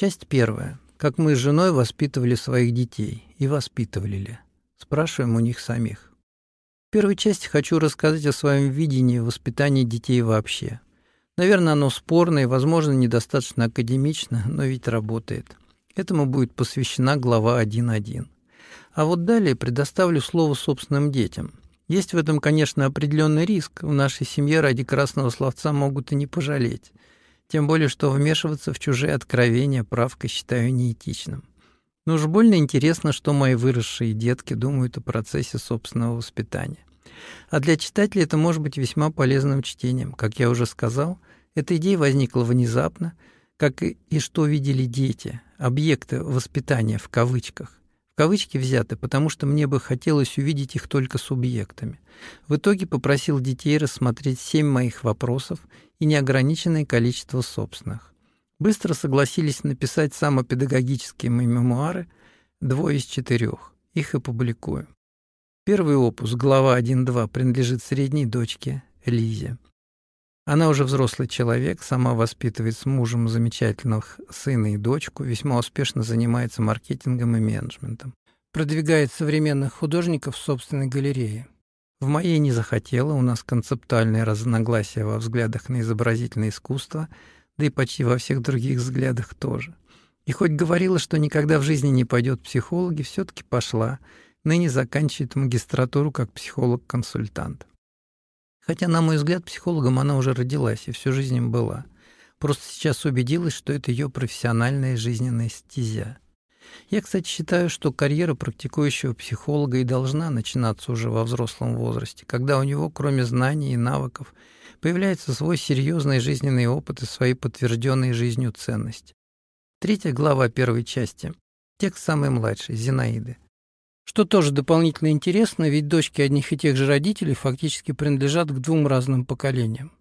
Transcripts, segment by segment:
Часть первая. Как мы с женой воспитывали своих детей. И воспитывали ли? Спрашиваем у них самих. В первой части хочу рассказать о своем видении воспитания детей вообще. Наверное, оно спорное и, возможно, недостаточно академично, но ведь работает. Этому будет посвящена глава 1.1. А вот далее предоставлю слово собственным детям. Есть в этом, конечно, определенный риск. В нашей семье ради красного словца могут и не пожалеть. Тем более, что вмешиваться в чужие откровения правка считаю неэтичным. Но уж больно интересно, что мои выросшие детки думают о процессе собственного воспитания. А для читателя это может быть весьма полезным чтением. Как я уже сказал, эта идея возникла внезапно, как и, и что видели дети, объекты воспитания в кавычках. Кавычки взяты, потому что мне бы хотелось увидеть их только субъектами. В итоге попросил детей рассмотреть семь моих вопросов и неограниченное количество собственных. Быстро согласились написать самопедагогические мои мемуары, двое из четырех. Их и публикую. Первый опус, глава 1.2, принадлежит средней дочке Лизе. Она уже взрослый человек, сама воспитывает с мужем замечательных сына и дочку, весьма успешно занимается маркетингом и менеджментом. Продвигает современных художников в собственной галерее. В моей не захотела, у нас концептуальные разногласия во взглядах на изобразительное искусство, да и почти во всех других взглядах тоже. И хоть говорила, что никогда в жизни не пойдет психологи, все таки пошла, ныне заканчивает магистратуру как психолог-консультант. Хотя, на мой взгляд, психологом она уже родилась и всю жизнь им была. Просто сейчас убедилась, что это ее профессиональная жизненная стезя. Я, кстати, считаю, что карьера практикующего психолога и должна начинаться уже во взрослом возрасте, когда у него, кроме знаний и навыков, появляется свой серьезный жизненный опыт и свои подтвержденные жизнью ценности. Третья глава первой части. Текст самый младший, Зинаиды. Что тоже дополнительно интересно, ведь дочки одних и тех же родителей фактически принадлежат к двум разным поколениям.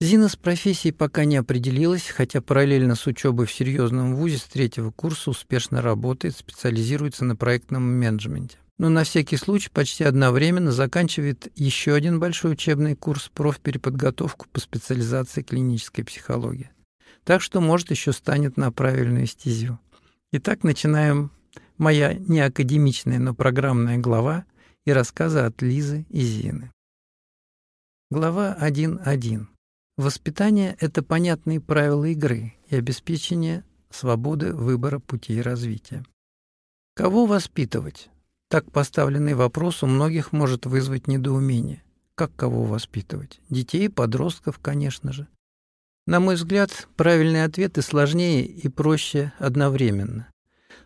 Зина с профессией пока не определилась, хотя параллельно с учебой в серьезном вузе с третьего курса успешно работает, специализируется на проектном менеджменте. Но на всякий случай почти одновременно заканчивает еще один большой учебный курс профпереподготовку по специализации клинической психологии. Так что, может, еще станет на правильную стезю. Итак, начинаем моя не академичная, но программная глава и рассказы от Лизы и Зины. Глава 1.1. Воспитание — это понятные правила игры и обеспечение свободы выбора путей развития. Кого воспитывать? Так поставленный вопрос у многих может вызвать недоумение. Как кого воспитывать? Детей, подростков, конечно же. На мой взгляд, правильные ответы сложнее и проще одновременно.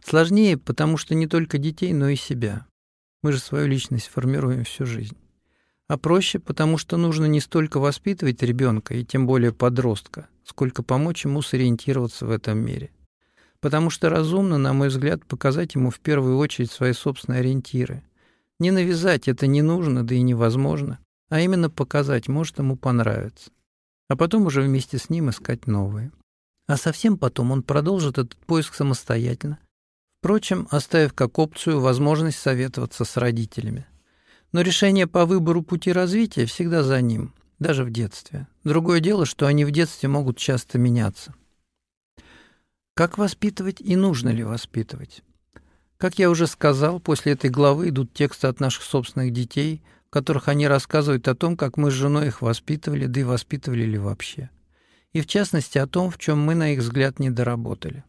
Сложнее, потому что не только детей, но и себя. Мы же свою личность формируем всю жизнь а проще, потому что нужно не столько воспитывать ребенка, и тем более подростка, сколько помочь ему сориентироваться в этом мире. Потому что разумно, на мой взгляд, показать ему в первую очередь свои собственные ориентиры. Не навязать это не нужно, да и невозможно, а именно показать, может ему понравится. А потом уже вместе с ним искать новые. А совсем потом он продолжит этот поиск самостоятельно, впрочем, оставив как опцию возможность советоваться с родителями. Но решение по выбору пути развития всегда за ним, даже в детстве. Другое дело, что они в детстве могут часто меняться. Как воспитывать и нужно ли воспитывать? Как я уже сказал, после этой главы идут тексты от наших собственных детей, в которых они рассказывают о том, как мы с женой их воспитывали, да и воспитывали ли вообще. И в частности о том, в чем мы, на их взгляд, не доработали.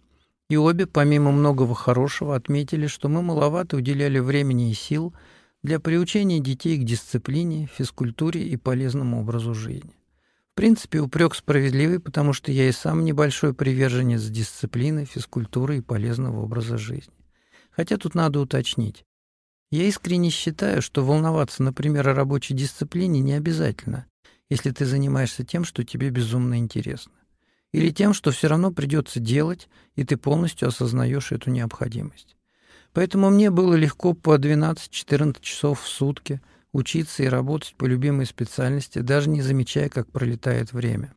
И обе, помимо многого хорошего, отметили, что мы маловато уделяли времени и сил – для приучения детей к дисциплине, физкультуре и полезному образу жизни. В принципе, упрек справедливый, потому что я и сам небольшой приверженец дисциплины, физкультуры и полезного образа жизни. Хотя тут надо уточнить. Я искренне считаю, что волноваться, например, о рабочей дисциплине не обязательно, если ты занимаешься тем, что тебе безумно интересно. Или тем, что все равно придется делать, и ты полностью осознаешь эту необходимость. Поэтому мне было легко по 12-14 часов в сутки учиться и работать по любимой специальности, даже не замечая, как пролетает время.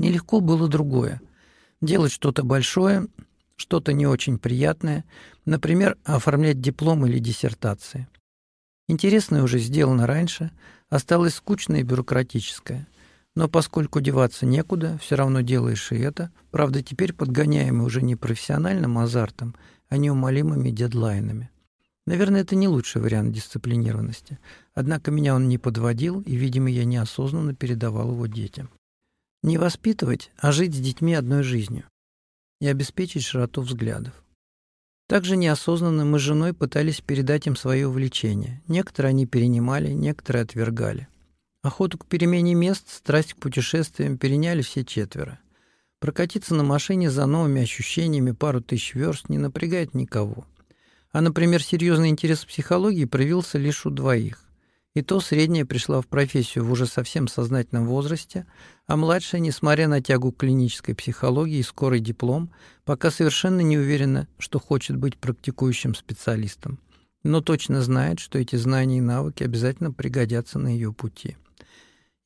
Нелегко было другое. Делать что-то большое, что-то не очень приятное, например, оформлять диплом или диссертации. Интересное уже сделано раньше, осталось скучное и бюрократическое. Но поскольку деваться некуда, все равно делаешь и это, правда, теперь подгоняемый уже не профессиональным азартом, а неумолимыми дедлайнами. Наверное, это не лучший вариант дисциплинированности. Однако меня он не подводил, и, видимо, я неосознанно передавал его детям. Не воспитывать, а жить с детьми одной жизнью. И обеспечить широту взглядов. Также неосознанно мы с женой пытались передать им свое увлечение. Некоторые они перенимали, некоторые отвергали. Охоту к перемене мест, страсть к путешествиям переняли все четверо. Прокатиться на машине за новыми ощущениями пару тысяч верст не напрягает никого. А, например, серьезный интерес к психологии проявился лишь у двоих. И то средняя пришла в профессию в уже совсем сознательном возрасте, а младшая, несмотря на тягу к клинической психологии и скорый диплом, пока совершенно не уверена, что хочет быть практикующим специалистом, но точно знает, что эти знания и навыки обязательно пригодятся на ее пути.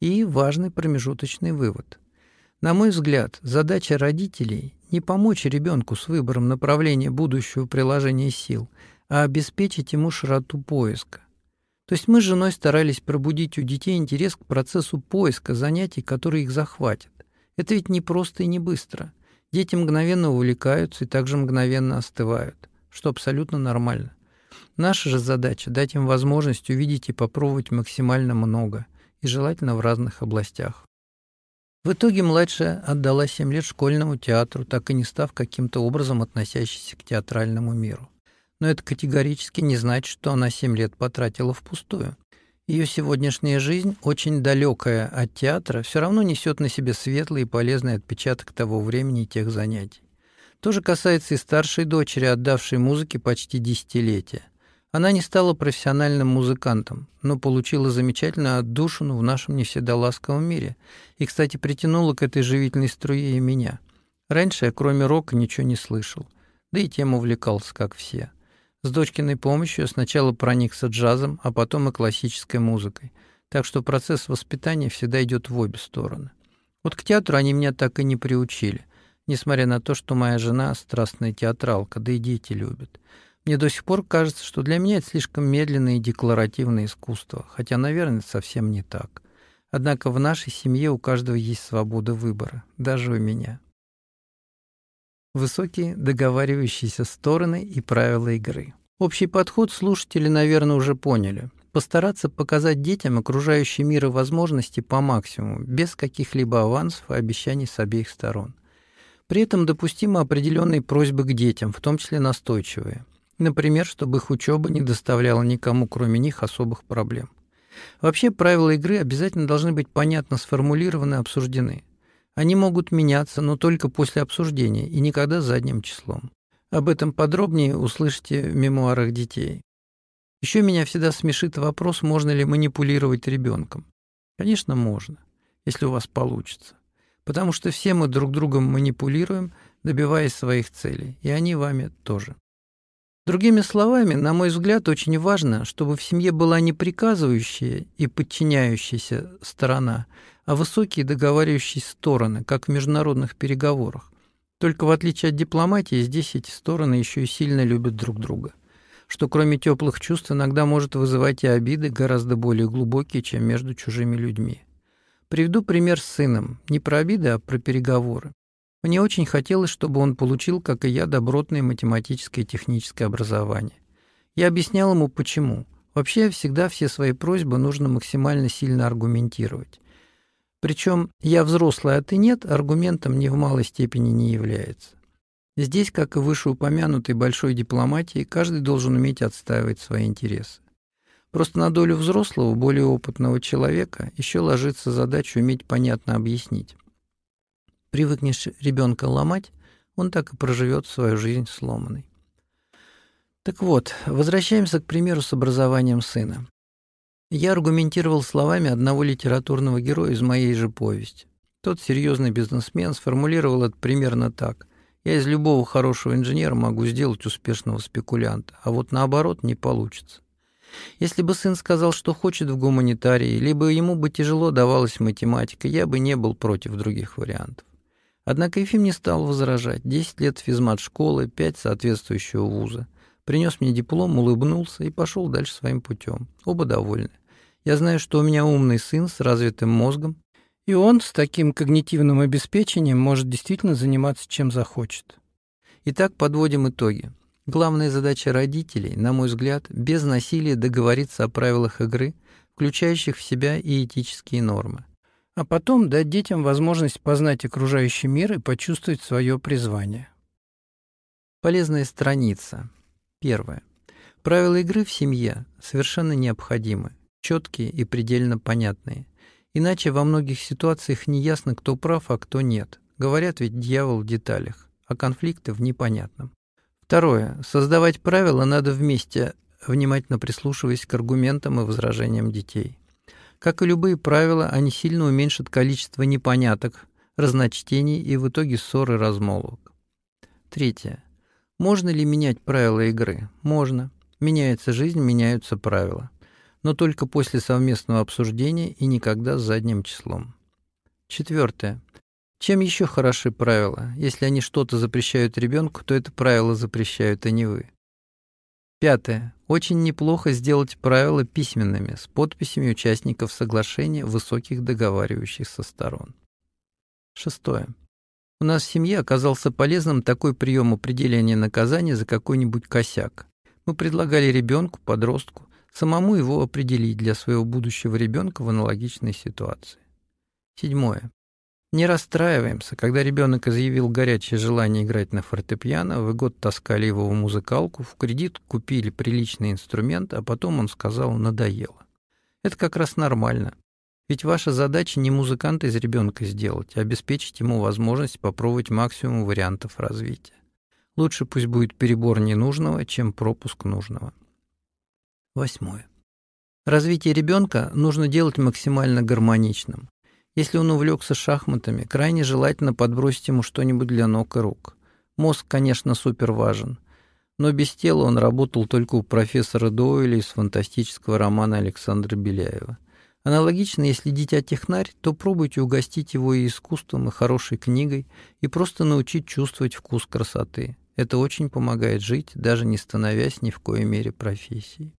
И важный промежуточный вывод. На мой взгляд, задача родителей не помочь ребенку с выбором направления будущего приложения сил, а обеспечить ему широту поиска. То есть мы с женой старались пробудить у детей интерес к процессу поиска занятий, которые их захватят. Это ведь не просто и не быстро. Дети мгновенно увлекаются и также мгновенно остывают, что абсолютно нормально. Наша же задача – дать им возможность увидеть и попробовать максимально много, и желательно в разных областях. В итоге младшая отдала 7 лет школьному театру, так и не став каким-то образом относящейся к театральному миру. Но это категорически не значит, что она 7 лет потратила впустую. Ее сегодняшняя жизнь, очень далекая от театра, все равно несет на себе светлый и полезный отпечаток того времени и тех занятий. То же касается и старшей дочери, отдавшей музыке почти десятилетия. Она не стала профессиональным музыкантом, но получила замечательную отдушину в нашем не всегда ласковом мире. И, кстати, притянула к этой живительной струе и меня. Раньше я, кроме рока, ничего не слышал. Да и тем увлекался, как все. С дочкиной помощью я сначала проникся джазом, а потом и классической музыкой. Так что процесс воспитания всегда идет в обе стороны. Вот к театру они меня так и не приучили, несмотря на то, что моя жена страстная театралка, да и дети любят. Мне до сих пор кажется, что для меня это слишком медленное и декларативное искусство, хотя, наверное, это совсем не так. Однако в нашей семье у каждого есть свобода выбора, даже у меня. Высокие договаривающиеся стороны и правила игры. Общий подход слушатели, наверное, уже поняли. Постараться показать детям окружающий мир и возможности по максимуму, без каких-либо авансов и обещаний с обеих сторон. При этом допустимы определенные просьбы к детям, в том числе настойчивые. Например, чтобы их учеба не доставляла никому, кроме них, особых проблем. Вообще, правила игры обязательно должны быть понятно сформулированы и обсуждены. Они могут меняться, но только после обсуждения и никогда задним числом. Об этом подробнее услышите в мемуарах детей. Еще меня всегда смешит вопрос, можно ли манипулировать ребенком. Конечно, можно, если у вас получится. Потому что все мы друг другом манипулируем, добиваясь своих целей, и они вами тоже. Другими словами, на мой взгляд, очень важно, чтобы в семье была не приказывающая и подчиняющаяся сторона, а высокие договаривающие стороны, как в международных переговорах. Только в отличие от дипломатии, здесь эти стороны еще и сильно любят друг друга, что кроме теплых чувств иногда может вызывать и обиды гораздо более глубокие, чем между чужими людьми. Приведу пример с сыном, не про обиды, а про переговоры. Мне очень хотелось, чтобы он получил, как и я, добротное математическое и техническое образование. Я объяснял ему, почему. Вообще, всегда все свои просьбы нужно максимально сильно аргументировать. Причем «я взрослый, а ты нет» аргументом ни в малой степени не является. Здесь, как и в вышеупомянутой большой дипломатии, каждый должен уметь отстаивать свои интересы. Просто на долю взрослого, более опытного человека еще ложится задача уметь понятно объяснить. Привыкнешь ребенка ломать, он так и проживет свою жизнь сломанной. Так вот, возвращаемся к примеру с образованием сына. Я аргументировал словами одного литературного героя из моей же повести. Тот серьезный бизнесмен сформулировал это примерно так. Я из любого хорошего инженера могу сделать успешного спекулянта, а вот наоборот не получится. Если бы сын сказал, что хочет в гуманитарии, либо ему бы тяжело давалась математика, я бы не был против других вариантов. Однако Ефим не стал возражать. Десять лет физмат-школы, пять соответствующего вуза. Принес мне диплом, улыбнулся и пошел дальше своим путем. Оба довольны. Я знаю, что у меня умный сын с развитым мозгом, И он с таким когнитивным обеспечением может действительно заниматься чем захочет. Итак, подводим итоги. Главная задача родителей, на мой взгляд, без насилия договориться о правилах игры, включающих в себя и этические нормы. А потом дать детям возможность познать окружающий мир и почувствовать свое призвание. Полезная страница. Первое. Правила игры в семье совершенно необходимы, четкие и предельно понятные. Иначе во многих ситуациях не ясно, кто прав, а кто нет. Говорят ведь дьявол в деталях, а конфликты в непонятном. Второе. Создавать правила надо вместе, внимательно прислушиваясь к аргументам и возражениям детей. Как и любые правила, они сильно уменьшат количество непоняток, разночтений и в итоге ссор и размолвок. Третье. Можно ли менять правила игры? Можно. Меняется жизнь, меняются правила но только после совместного обсуждения и никогда с задним числом. Четвертое. Чем еще хороши правила? Если они что-то запрещают ребенку, то это правила запрещают, а не вы. Пятое. Очень неплохо сделать правила письменными, с подписями участников соглашения высоких договаривающихся сторон. Шестое. У нас в семье оказался полезным такой прием определения наказания за какой-нибудь косяк. Мы предлагали ребенку, подростку, самому его определить для своего будущего ребенка в аналогичной ситуации. Седьмое. Не расстраиваемся, когда ребенок изъявил горячее желание играть на фортепиано, вы год таскали его в музыкалку, в кредит купили приличный инструмент, а потом он сказал «надоело». Это как раз нормально. Ведь ваша задача не музыканта из ребенка сделать, а обеспечить ему возможность попробовать максимум вариантов развития. Лучше пусть будет перебор ненужного, чем пропуск нужного. Восьмое. Развитие ребенка нужно делать максимально гармоничным. Если он увлекся шахматами, крайне желательно подбросить ему что-нибудь для ног и рук. Мозг, конечно, супер важен, но без тела он работал только у профессора Доуэля из фантастического романа Александра Беляева. Аналогично, если дитя технарь, то пробуйте угостить его и искусством, и хорошей книгой, и просто научить чувствовать вкус красоты. Это очень помогает жить, даже не становясь ни в коей мере профессией.